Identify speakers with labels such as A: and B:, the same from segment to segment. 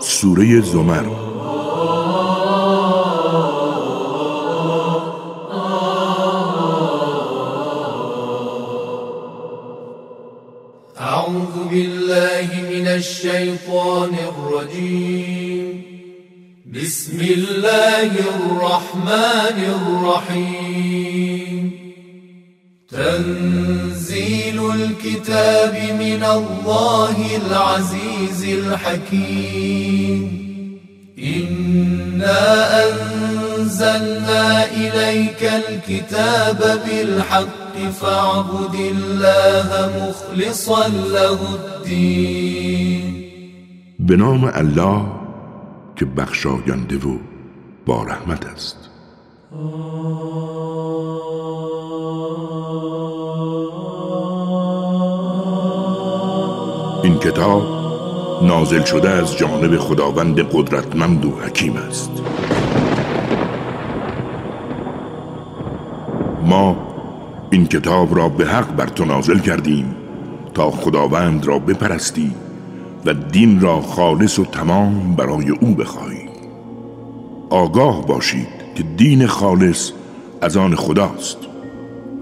A: سوره زمر.
B: بالحق فاعبد الله مخلصا له الدين.
A: به نام الله که بخشاینده و با رحمت است. این کتاب نازل شده از جانب خداوند قدرتمند و حکیم است. ما این کتاب را به حق بر تو نازل کردیم تا خداوند را بپرستی و دین را خالص و تمام برای او بخواهی آگاه باشید که دین خالص از آن خداست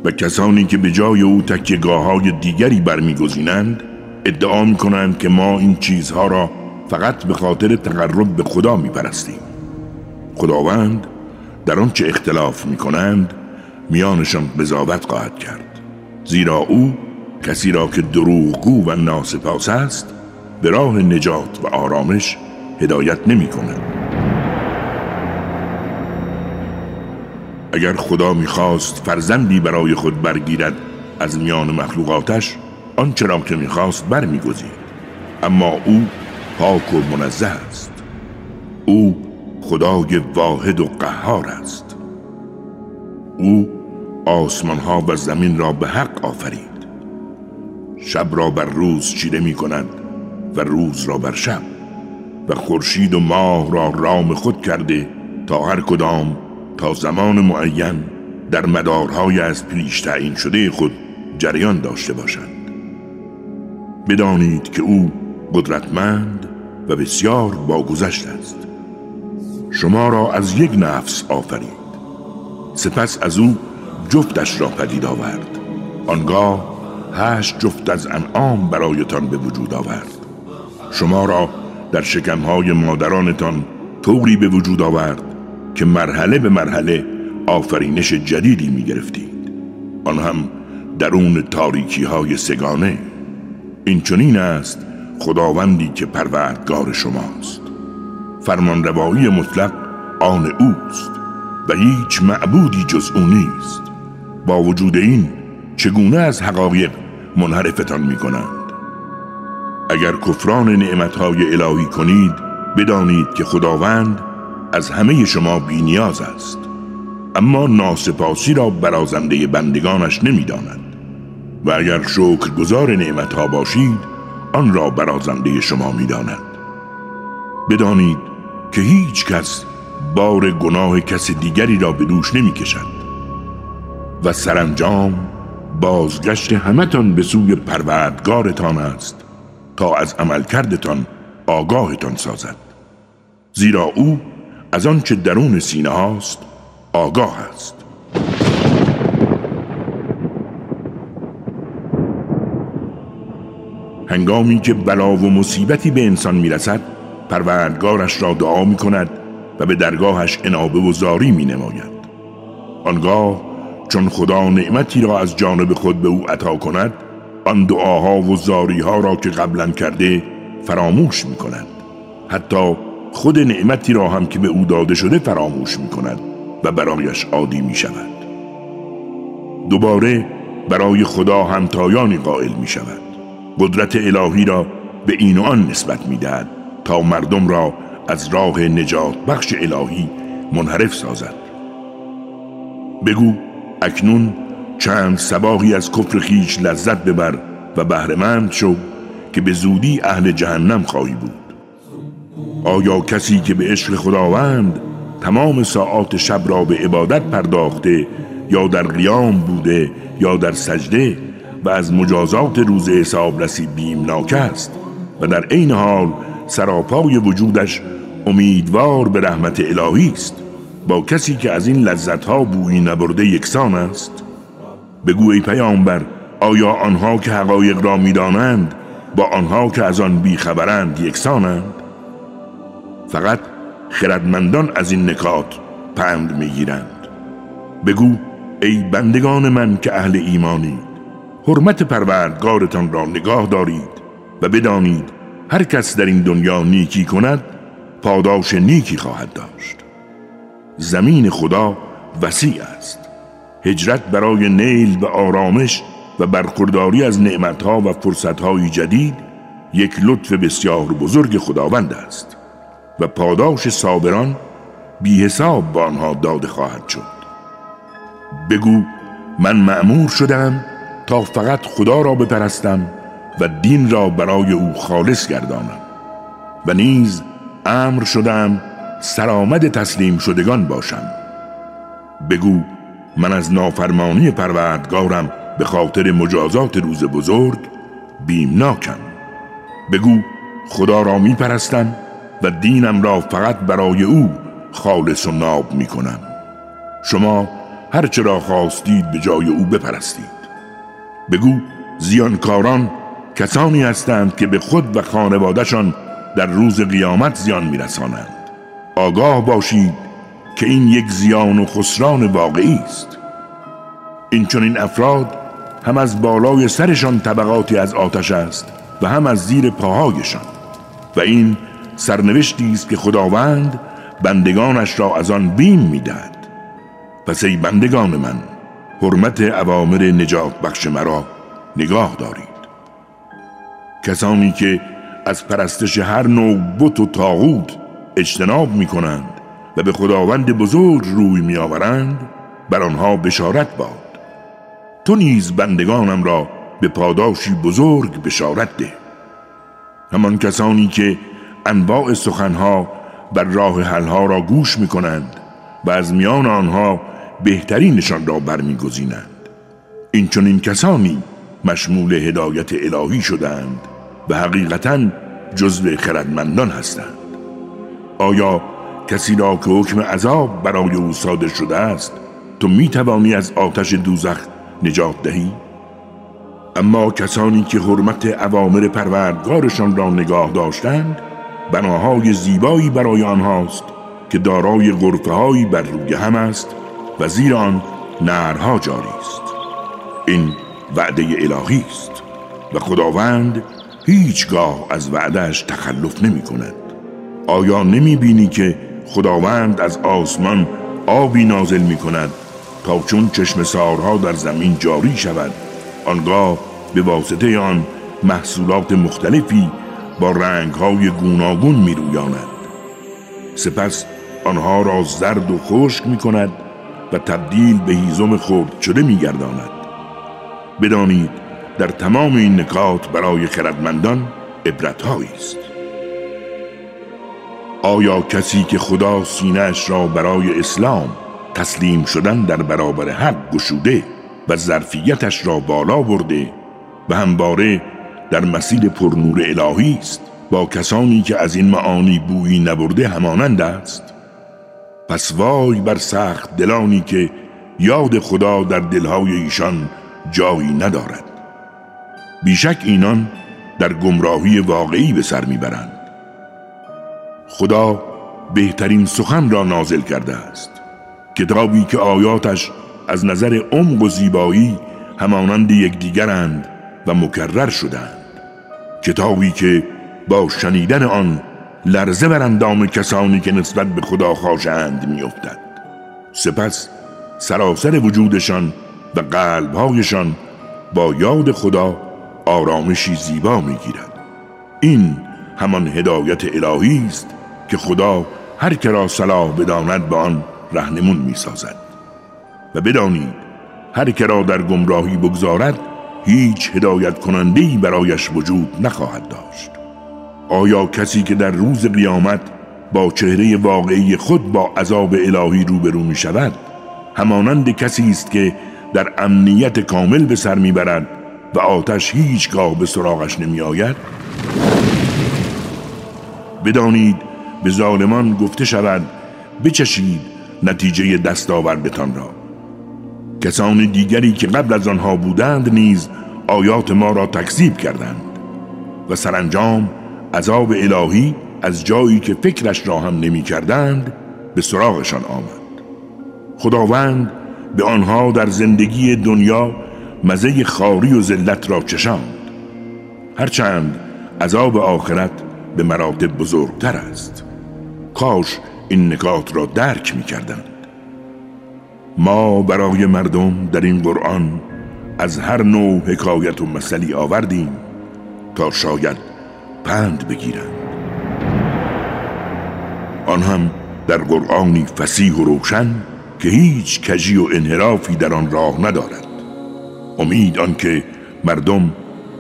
A: و کسانی که به جای او تکیگاه های دیگری برمیگزینند ادعا می کنند که ما این چیزها را فقط به خاطر تقرب به خدا می پرستیم. خداوند در آنچه اختلاف می کنند میانشان قضاوت خواهد کرد. زیرا او کسی را که دروغگو و ناسپاس است به راه نجات و آرامش هدایت نمی کند. اگر خدا می‌خواست فرزندی برای خود برگیرد از میان مخلوقاتش آنچه را که می‌خواست برمیگزید. اما او پاک و منزه است. او خدای واحد و قهار است. او آسمان ها و زمین را به حق آفرید. شب را بر روز چیده می کند و روز را بر شب. و خورشید و ماه را رام خود کرده تا هر کدام تا زمان معین در مدارهای از پیش تعیین شده خود جریان داشته باشند. بدانید که او قدرتمند و بسیار باگذشت است. شما را از یک نفس آفرید. سپس از او جفتش را پدید آورد. آنگاه هشت جفت از انعام برایتان به وجود آورد. شما را در شکمهای مادرانتان طوری به وجود آورد که مرحله به مرحله آفرینش جدیدی می گرفتید. آن هم درون تاریکی های سگانه. این چنین است خداوندی که پروردگار شماست. فرمان روایی مطلق آن اوست و هیچ معبودی جز او نیست. با وجود این چگونه از حقایق منحرفتان می کنند اگر کفران نعمتهای الهی کنید بدانید که خداوند از همه شما بینیاز است. اما ناسپاسی را برازنده بندگانش نمی‌داند. و اگر شکر گذار نعمتها باشید آن را برازنده شما می‌داند. بدانید که هیچ کس بار گناه کس دیگری را به دوش نمی کشد و سرانجام بازگشت همتان به سوی پروردگارتان است تا از عملکردتان آگاهتان سازد. زیرا او از آنچه درون سینه هاست آگاه است. هنگامی که بلا و مصیبتی به انسان می‌رسد پروردگارش را دعا می کند و به درگاهش انابه و زاری می نماید آنگاه چون خدا نعمتی را از جانب خود به او عطا کند آن دعاها و زاریها را که قبلا کرده فراموش می کند حتی خود نعمتی را هم که به او داده شده فراموش می کند و برایش عادی می شود دوباره برای خدا همتایانی قائل می شود قدرت الهی را به این و آن نسبت می دهد تا مردم را از راه نجات بخش الهی منحرف سازد. بگو اکنون چند سباقی از کفر خیش لذت ببر و بهرهمند شو که به زودی اهل جهنم خواهی بود. آیا کسی که به عشق خداوند تمام ساعات شب را به عبادت پرداخته یا در قیام بوده یا در سجده و از مجازات روز حساب رسی بیمناک است و در عین حال سراپای وجودش امیدوار به رحمت الهی است؟ با کسی که از این لذتها بویی نبرده یکسان است؟ بگو ای پیامبر آیا آنها که حقایق را می‌دانند با آنها که از آن بیخبرند یکسانند؟ فقط خردمندان از این نکات پند می‌گیرند. بگو ای بندگان من که اهل ایمانی حرمت پروردگارتان را نگاه دارید و بدانید هر کس در این دنیا نیکی کند پاداش نیکی خواهد داشت. زمین خدا وسیع است. هجرت برای نیل و آرامش و برخورداری از نعمتها و فرصتهای جدید یک لطف بسیار بزرگ خداوند است و پاداش صابران بی حساب با آنها داده خواهد شد. بگو من معمور شدم تا فقط خدا را بپرستم و دین را برای او خالص گردانم و نیز امر شدم سرآمد تسلیم شدگان باشم. بگو من از نافرمانی پروردگارم به خاطر مجازات روز بزرگ بیمناکم. بگو خدا را می پرستم و دینم را فقط برای او خالص و ناب می کنم شما هرچه را خواستید به جای او بپرستید. بگو زیانکاران کسانی هستند که به خود و خانوادهشان در روز قیامت زیان میرسانند. آگاه باشید که این یک زیان و خسران واقعی است. این چون افراد هم از بالای سرشان طبقاتی از آتش است و هم از زیر پاهایشان. و این سرنوشتی است که خداوند بندگانش را از آن بیم می‌دهد. پس ای بندگان من حرمت عوامر نجات بخش مرا نگاه دارید. کسانی که از پرستش هر نوع بت و تاغوت اجتناب می کنند و به خداوند بزرگ روی می آورند بر آنها بشارت باد. تو نیز بندگانم را به پاداشی بزرگ بشارت ده. همان کسانی که انواع سخنها بر راه حلها را گوش می کنند و از میان آنها بهترینشان را برمیگزینند. این چون این کسانی مشمول هدایت الهی شدند و حقیقتا جزو خردمندان هستند. آیا کسی را که حکم عذاب برای او صادر شده است تو می توانی از آتش دوزخ نجات دهی؟ اما کسانی که حرمت عوامر پروردگارشان را نگاه داشتند بناهای زیبایی برای آنهاست که دارای غرفه هایی بر روی هم است و زیر آن نرها جاری است این وعده الهی است و خداوند هیچگاه از وعدهش تخلف نمی کند آیا نمی بینی که خداوند از آسمان آبی نازل می کند تا چون چشم سارها در زمین جاری شود؟ آنگاه به واسطه آن محصولات مختلفی با رنگهای گوناگون می رویاند سپس آنها را زرد و خشک می کند و تبدیل به هیزم خرد شده میگرداند. بدانید در تمام این نکات برای خردمندان عبرتهایی است. آیا کسی که خدا سینهش را برای اسلام تسلیم شدن در برابر حق گشوده و ظرفیتش را بالا برده و همواره در مسیر پرنور الهی است با کسانی که از این معانی بویی نبرده همانند است؟ پس وای بر سخت دلانی که یاد خدا در دلهای ایشان جایی ندارد. بیشک اینان در گمراهی واقعی به سر می‌برند. خدا بهترین سخن را نازل کرده است. کتابی که آیاتش از نظر عمق و زیبایی همانند یکدیگرند و مکرر شدند. کتابی که با شنیدن آن لرزه بر اندام کسانی که نسبت به خدا خاشند میافتد. سپس سراسر وجودشان و قلبهایشان با یاد خدا آرامشی زیبا می‌گیرد. این همان هدایت الهی است که خدا هر که را صلاح بداند به آن رهنمون می‌سازد. و بدانید هر که را در گمراهی بگذارد هیچ هدایت کنندهی برایش وجود نخواهد داشت. آیا کسی که در روز قیامت با چهره واقعی خود با عذاب الهی روبرو می شود همانند کسی است که در امنیت کامل به سر می‌برد و آتش هیچگاه به سراغش نمی آید بدانید به ظالمان گفته شود بچشید نتیجه دستاوردتان را. کسان دیگری که قبل از آنها بودند نیز آیات ما را تکذیب کردند و سرانجام عذاب الهی از جایی که فکرش را هم نمی کردند به سراغشان آمد. خداوند به آنها در زندگی دنیا مزه خاری و ذلت را چشاند. هرچند عذاب آخرت به مراتب بزرگتر است. کاش این نکات را درک می کردند ما برای مردم در این قرآن از هر نوع حکایت و مسئلی آوردیم تا شاید پند بگیرند. آن هم در قرآنی فسیح و روشن که هیچ کجی و انحرافی در آن راه ندارد. امید آنکه مردم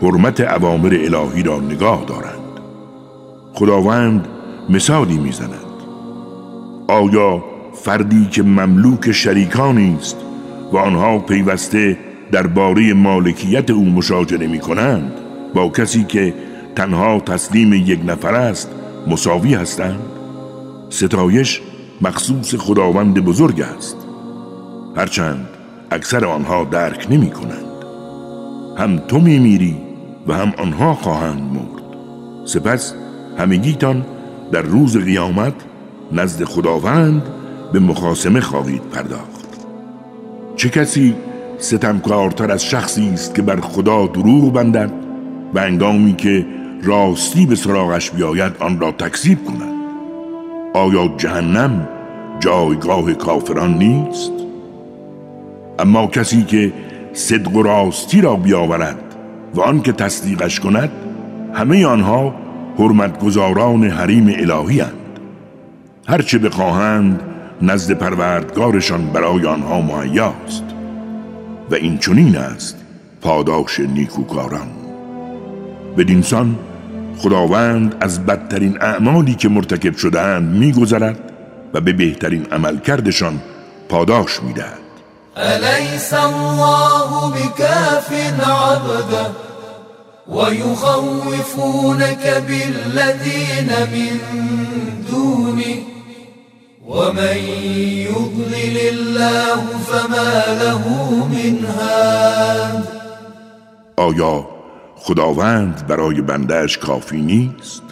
A: حرمت اوامر الهی را نگاه دارند. خداوند مثالی می‌زند. آیا فردی که مملوک شریکانی است و آنها پیوسته درباره مالکیت او مشاجره می کنند با کسی که تنها تسلیم یک نفر است مساوی هستند؟ ستایش مخصوص خداوند بزرگ است. هرچند اکثر آنها درک نمی کنند هم تو می میری و هم آنها خواهند مرد. سپس همگیتان در روز قیامت نزد خداوند به مخاسمه خواهید پرداخت چه کسی ستمکارتر از شخصی است که بر خدا دروغ بندد و انگامی که راستی به سراغش بیاید آن را تکذیب کند آیا جهنم جایگاه کافران نیست؟ اما کسی که صدق و راستی را بیاورد و آن که تصدیقش کند همه آنها حرمتگزاران حریم الهی هند. هرچه بخواهند نزد پروردگارشان برای آنها مهیاست. و این چنین است پاداش نیکوکاران. بدینسان خداوند از بدترین اعمالی که مرتکب شدهاند میگذرد و به بهترین عملکردشان پاداش می‌دهد.
B: أليس الله بكاف عبده؟ ويخوفونك بالذين من دونه. ومن يضلل الله فما له من هاد.
A: آیا خداوند برای بندهش کافی نیست؟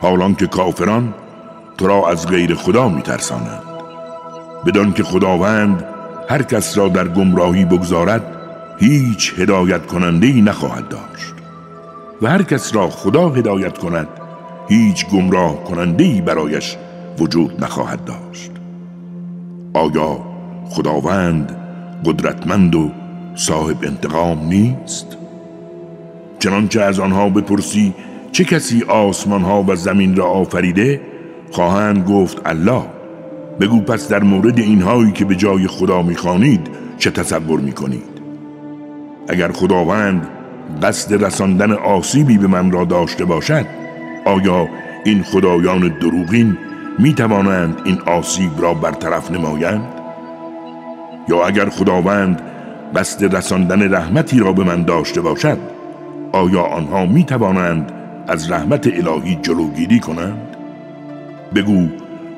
A: حالان که کافران تو را از غیر خدا میترسانند. بدان که خداوند هر کس را در گمراهی بگذارد هیچ هدایت کننده ای نخواهد داشت. و هر کس را خدا هدایت کند هیچ گمراه کننده ای برایش وجود نخواهد داشت. آیا خداوند قدرتمند و صاحب انتقام نیست؟ چنانچه از آنها بپرسی چه کسی آسمان ها و زمین را آفریده؟ خواهند گفت الله. بگو پس در مورد اینهایی که به جای خدا می‌خوانید چه تصور می‌کنید؟ اگر خداوند قصد رساندن آسیبی به من را داشته باشد آیا این خدایان دروغین می توانند این آسیب را برطرف نمایند؟ یا اگر خداوند قصد رساندن رحمتی را به من داشته باشد آیا آنها می توانند از رحمت الهی جلوگیری کنند؟ بگو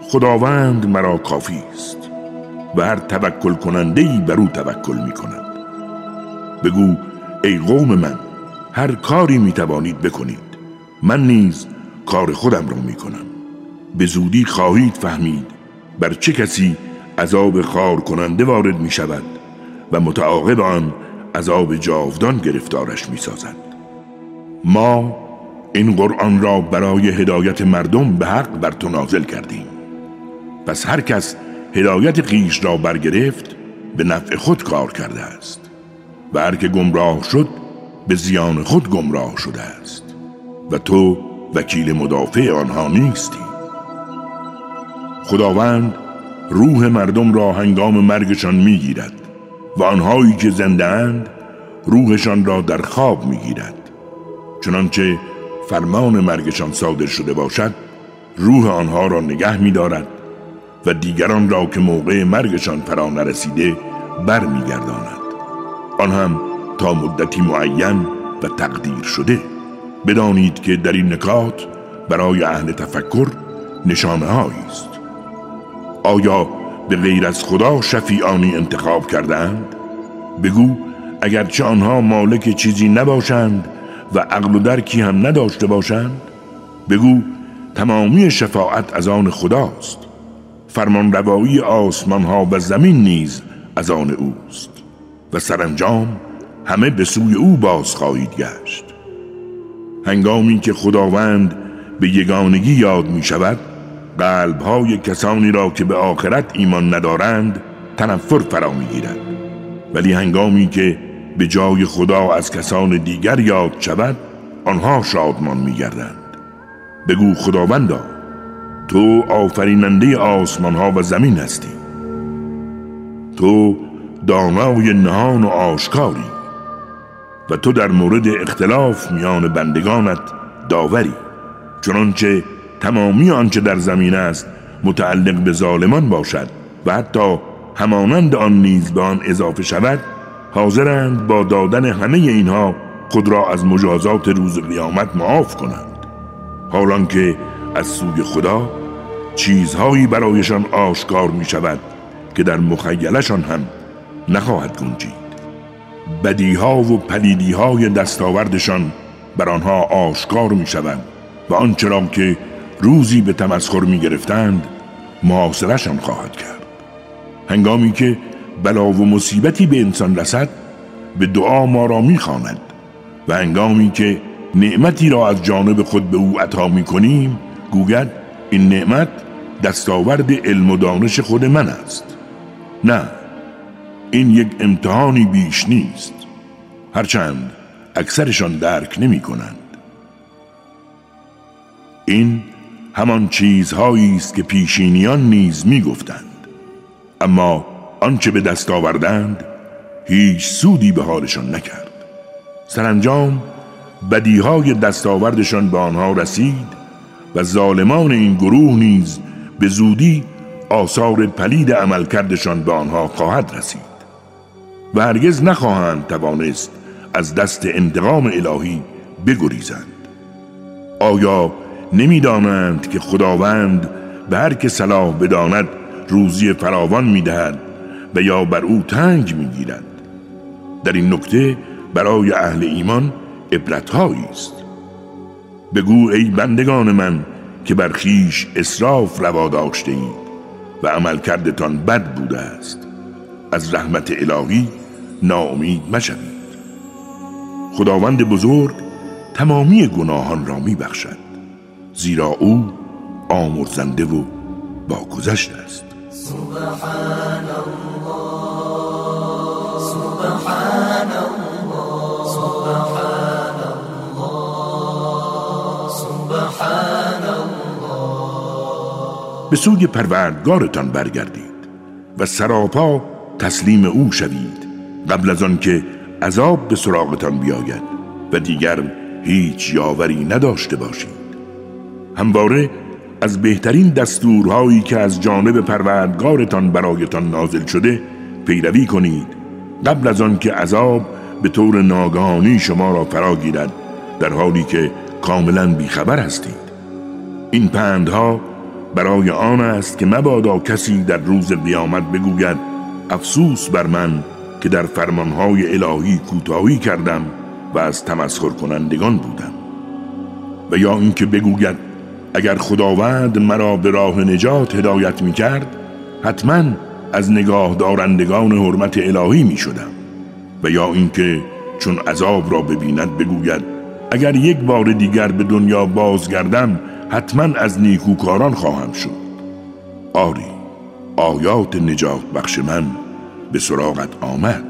A: خداوند مرا کافی است و هر توکل کننده ای بر او توکل می کند بگو ای قوم من هر کاری می توانید بکنید. من نیز کار خودم را می کنم به زودی خواهید فهمید بر چه کسی عذاب خار کننده وارد می شود و متعاقب آن عذاب جاودان گرفتارش می سازد ما این قرآن را برای هدایت مردم به حق بر تو نازل کردیم. پس هر کس هدایت خیش را برگرفت به نفع خود کار کرده است و هر که گمراه شد به زیان خود گمراه شده است و تو وکیل مدافع آنها نیستی. خداوند روح مردم را هنگام مرگشان می‌گیرد و آنهایی که زنده اند روحشان را در خواب می‌گیرد. چنانچه فرمان مرگشان صادر شده باشد روح آنها را نگه میدارد و دیگران را که موقع مرگشان فرا نرسیده بر میگرداند آن هم تا مدتی معین و تقدیر شده. بدانید که در این نکات برای اهل تفکر نشانه است. آیا به غیر از خدا شفیعانی انتخاب کردند؟ بگو اگرچه آنها مالک چیزی نباشند و عقل و درکی هم نداشته باشند بگو تمامی شفاعت از آن خداست فرمان روایی آسمان ها و زمین نیز از آن اوست و سرانجام همه به سوی او باز خواهید گشت هنگامی که خداوند به یگانگی یاد می شود قلب های کسانی را که به آخرت ایمان ندارند تنفر فرا می گیرد ولی هنگامی که به جای خدا از کسان دیگر یاد شود آنها شادمان می گردند بگو خداوندا تو آفریننده آسمان ها و زمین هستی. تو دانای نهان و آشکاری. و تو در مورد اختلاف میان بندگانت داوری. چنانچه تمامی آنچه در زمین است متعلق به ظالمان باشد و حتی همانند آن نیز به آن اضافه شود حاضرند با دادن همه اینها خود را از مجازات روز قیامت معاف کنند. حالان که از سوی خدا چیزهایی برایشان آشکار می شود که در مخیلشان هم نخواهد گنجید. بدیها و پلیدیهای دستاوردشان بر آنها آشکار می شود و آنچه را که روزی به تمسخر می گرفتند محاصرشان خواهد کرد. هنگامی که بلا و مصیبتی به انسان رسد به دعا ما را می خاند و هنگامی که نعمتی را از جانب خود به او عطا می کنیم گوید این نعمت دستاورد علم و دانش خود من است. نه این یک امتحانی بیش نیست. هرچند اکثرشان درک نمی کنند این همان چیزهایی است که پیشینیان نیز می گفتند اما آنچه به دست آوردند هیچ سودی به حالشان نکرد. سرانجام بدیهای دستاوردشان به آنها رسید و ظالمان این گروه نیز به زودی آثار پلید عملکردشان به آنها خواهد رسید. و هرگز نخواهند توانست از دست انتقام الهی بگریزند. آیا نمی‌دانند که خداوند به هر که صلاح بداند روزی فراوان می‌دهد و یا بر او تنگ می‌گیرد. در این نکته برای اهل ایمان عبرتهایی است. بگو ای بندگان من که بر خیش اصراف روا داشته اید و عمل کردتان بد بوده است. از رحمت الهی ناامید مشوید. خداوند بزرگ تمامی گناهان را می بخشد زیرا او آمرزنده و با گذشت است. سبحان الله سبحان الله سبحان الله سبحان الله به سوی پروردگارتان برگردید و سراپا تسلیم او شوید قبل از آنکه عذاب به سراغتان بیاید و دیگر هیچ یاوری نداشته باشید. همواره از بهترین دستورهایی که از جانب پروردگارتان برایتان نازل شده پیروی کنید. قبل از آن که عذاب به طور ناگهانی شما را فرا گیرد در حالی که کاملا بیخبر هستید. این پندها برای آن است که مبادا کسی در روز قیامت بگوید افسوس بر من که در فرمانهای الهی کوتاهی کردم و از تمسخر کنندگان بودم. و یا اینکه بگوید اگر خداوند مرا به راه نجات هدایت می کرد حتما از نگاه دارندگان حرمت الهی می شدم و یا اینکه چون عذاب را ببیند بگوید اگر یک بار دیگر به دنیا بازگردم حتما از نیکوکاران خواهم شد. آری آیات نجات بخش من به سراغت آمد.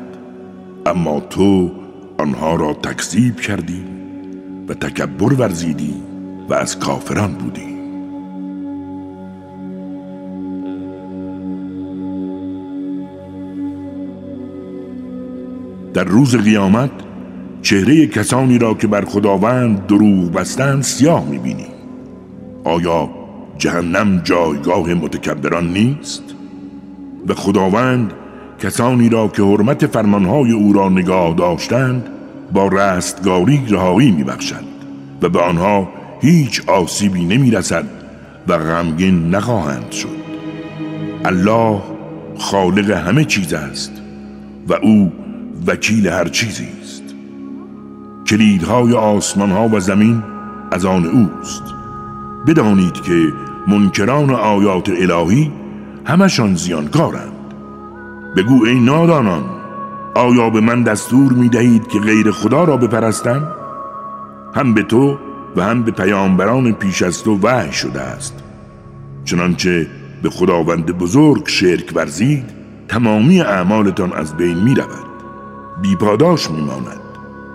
A: اما تو آنها را تکذیب کردی و تکبر ورزیدی. و از کافران بودی در روز قیامت چهره کسانی را که بر خداوند دروغ بستند سیاه می‌بینی آیا جهنم جایگاه متکبران نیست؟ و خداوند کسانی را که حرمت فرمانهای او را نگاه داشتند با رستگاری رهایی میبخشد و به آنها هیچ آسیبی نمی‌رسد و غمگین نخواهند شد. الله خالق همه چیز است و او وکیل هر چیزی است. کلیدهای آسمان ها و زمین از آن اوست. بدانید که منکران آیات الهی همشان زیانکارند. بگو ای نادانان آیا به من دستور می دهید که غیر خدا را بپرستم؟ هم به تو و هم به پیامبران پیش از تو وحی شده است. چنانچه به خداوند بزرگ شرک ورزید تمامی اعمالتان از بین می رود بیپاداش می ماند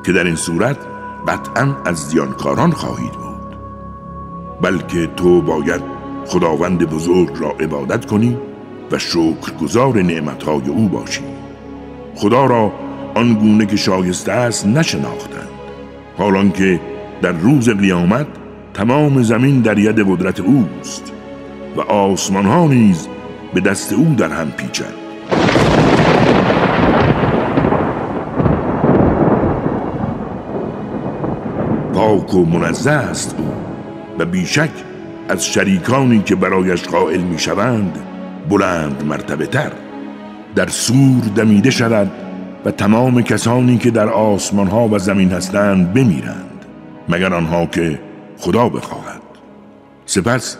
A: که در این صورت قطعا از زیانکاران خواهید بود. بلکه تو باید خداوند بزرگ را عبادت کنی و شکرگزار نعمتهای او باشی. خدا را آنگونه که شایسته است نشناختند. حالان که در روز قیامت تمام زمین در ید قدرت اوست و آسمان ها نیز به دست او در هم پیچند. پاک و منزه است او و بیشک از شریکانی که برایش قائل می شوند بلند مرتبه تر. در سور دمیده شود و تمام کسانی که در آسمان ها و زمین هستند بمیرند. مگر آنها که خدا بخواهد. سپس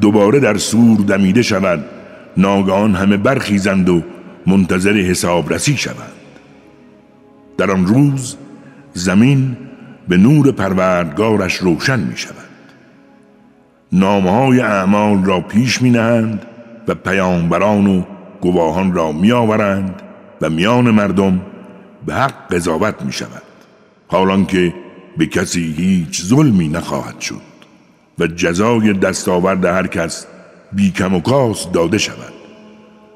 A: دوباره در سور دمیده شود ناگان همه برخیزند و منتظر حسابرسی شوند. در آن روز زمین به نور پروردگارش روشن می شود نامهای اعمال را پیش می نهند و پیامبران و گواهان را می آورند و میان مردم به حق قضاوت می شود حالان که به کسی هیچ ظلمی نخواهد شد و جزای دستاورد هر کس بی کم و کاس داده شود.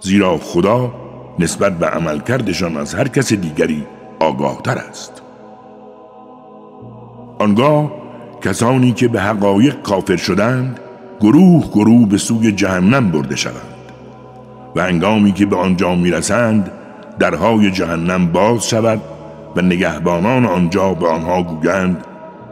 A: زیرا خدا نسبت به عملکردشان از هر کس دیگری آگاهتر است. آنگاه کسانی که به حقایق کافر شدند گروه گروه به سوی جهنم برده شوند و انگامی که به آنجا می‌رسند درهای جهنم باز شود و نگهبانان آنجا به آنها گویند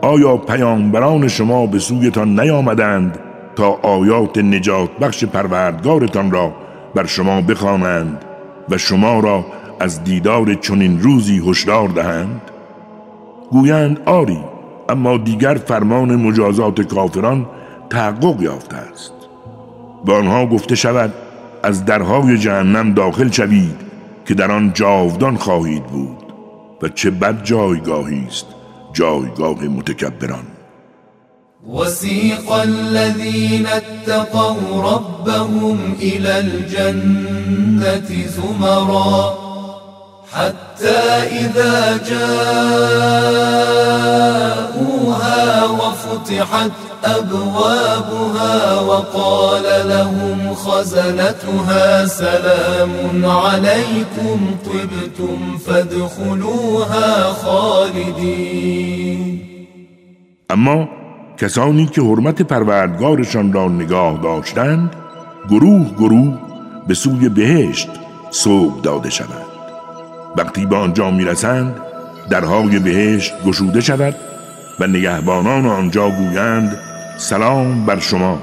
A: آیا پیامبران شما به سویتان نیامدند تا آیات نجات بخش پروردگارتان را بر شما بخوانند و شما را از دیدار چنین روزی هشدار دهند؟ گویند آری اما دیگر فرمان مجازات کافران تحقق یافته است. به آنها گفته شود از درهای جهنم داخل شوید که در آن جاودان خواهید بود. و چه بد جایگاهی است جایگاه متکبران.
B: وسيق الذين اتقوا ربهم إلى الجنة زمرا. حتى إذا جاءوها وفتحت أبوابها وقال لهم خزنتها سلام عليكم طبتم فادخلوها خالدين.
A: اما کسانی که حرمت پروردگارشان را نگاه داشتند گروه گروه به سوی بهشت سوق داده شوند. وقتی به آنجا می‌رسند درهای بهشت گشوده شود و نگهبانان آنجا گویند سلام بر شما.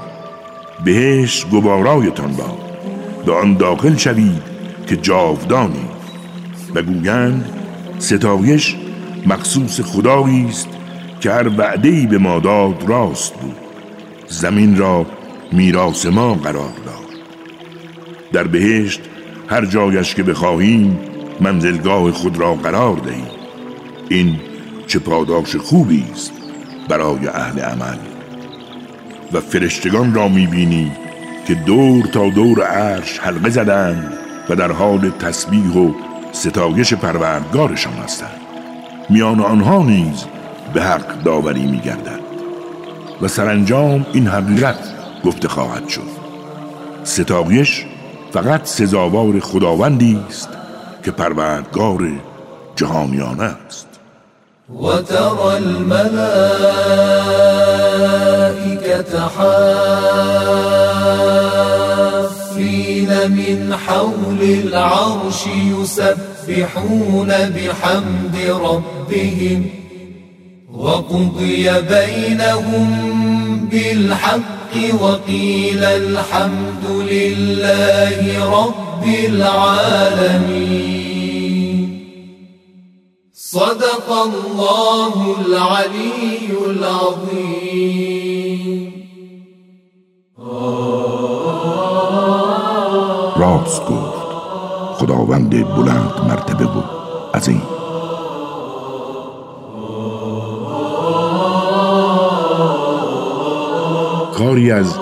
A: بهشت گوارایتان باد. به آن داخل شوید که جاودانی. و گویند ستایش مخصوص خدایی است که هر وعده‌ای به ما داد راست بود. زمین را میراث ما قرار داد. در بهشت هر جایش که بخواهیم منزلگاه خود را قرار دهیم این چه پاداش خوبی است برای اهل عمل. و فرشتگان را می‌بینی که دور تا دور عرش حلقه زدند و در حال تسبیح و ستایش پروردگارشان هستند. میان آنها نیز به حق داوری میگردد و سرانجام این حقیقت گفته خواهد شد. ستایش فقط سزاوار خداوندی است. که پروردگار جهانیان است.
B: وترى الملائكة حافين من حول العرش يسبحون بحمد ربهم وقضي بينهم بالحق وقيل الحمد لله رب العالمين. صدق الله العلي العظيم.
A: راست گفت. خداوند بلند مرتبه بود عظیم. کاری از